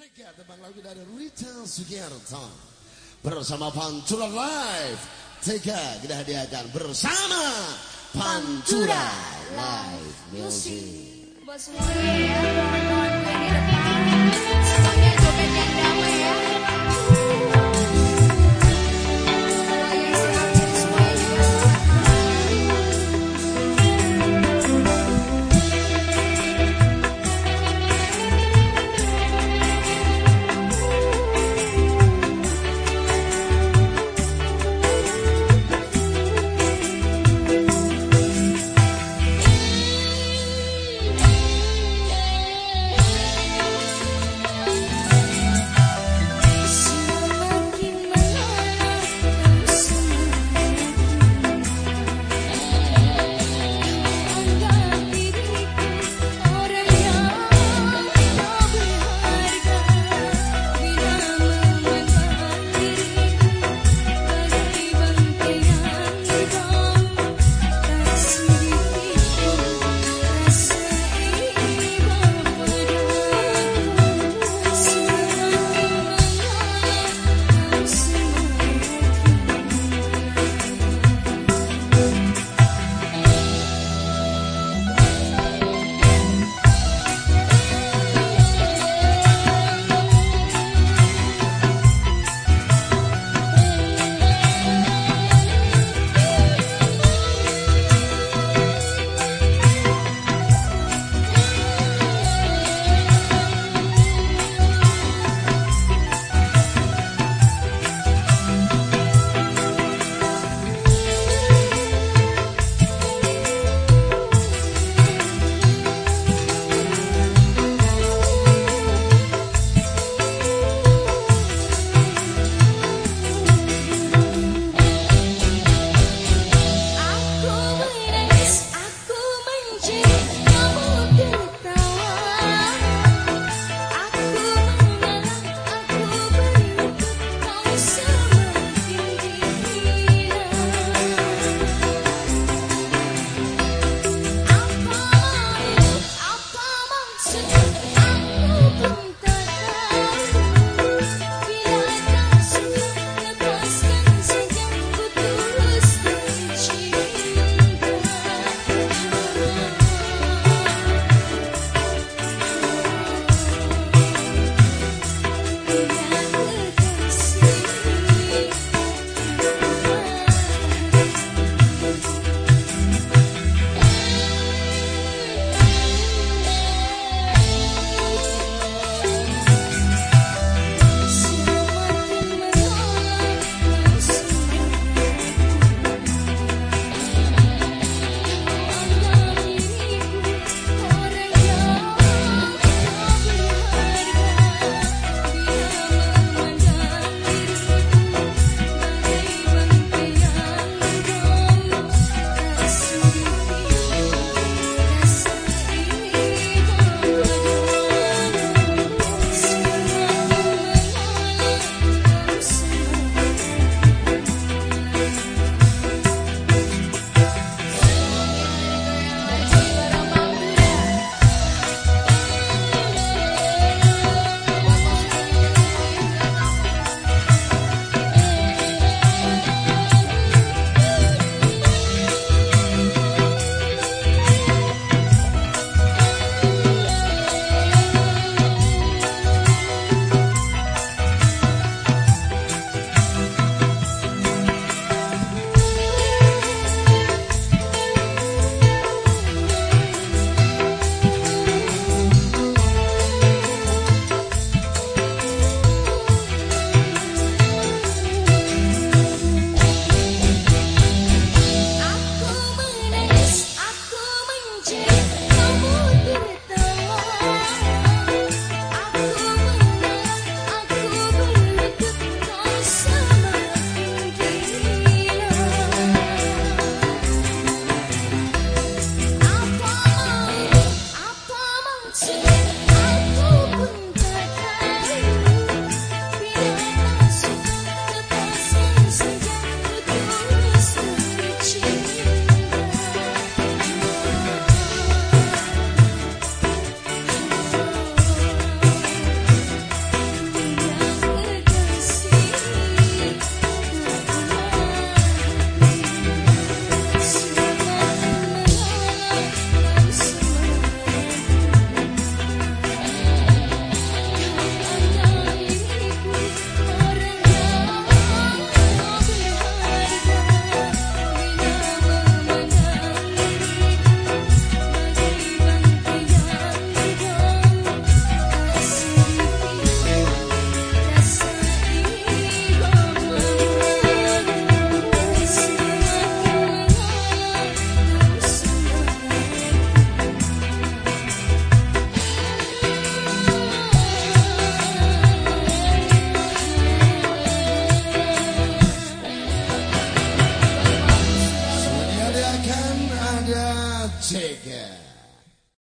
Tiga tebang lagu dari Richard Sugiarto bersama Pantura Live. Tiga kita hadiahkan bersama Pantura Live Music. Buat semuanya.